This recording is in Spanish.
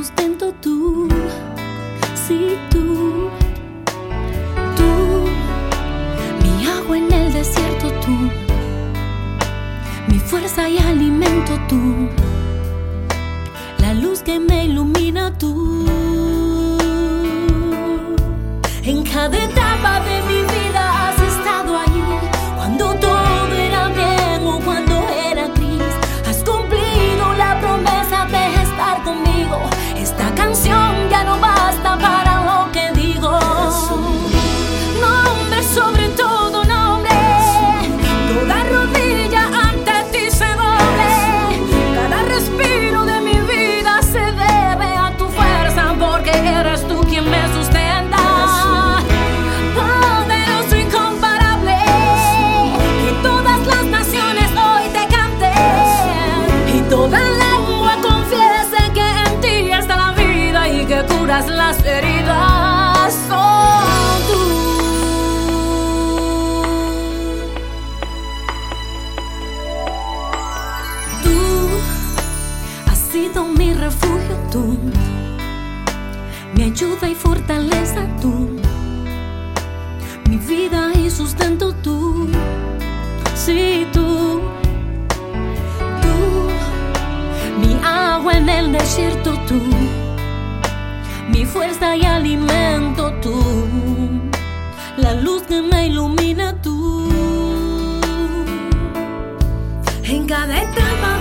sustento tú, sí tú, tú, mi agua en el desierto tú, mi fuerza y alimento tú, la luz que me ilumina tú. En cada curas las heridas. Oh, tú. Tú has sido mi refugio, tú, mi ayuda y fortaleza, tú, mi vida y sustento, tú, sí, tú, tú, mi agua en el desierto, tú, mi fuerza y alimento tú, la luz que me ilumina tú. En cada etapa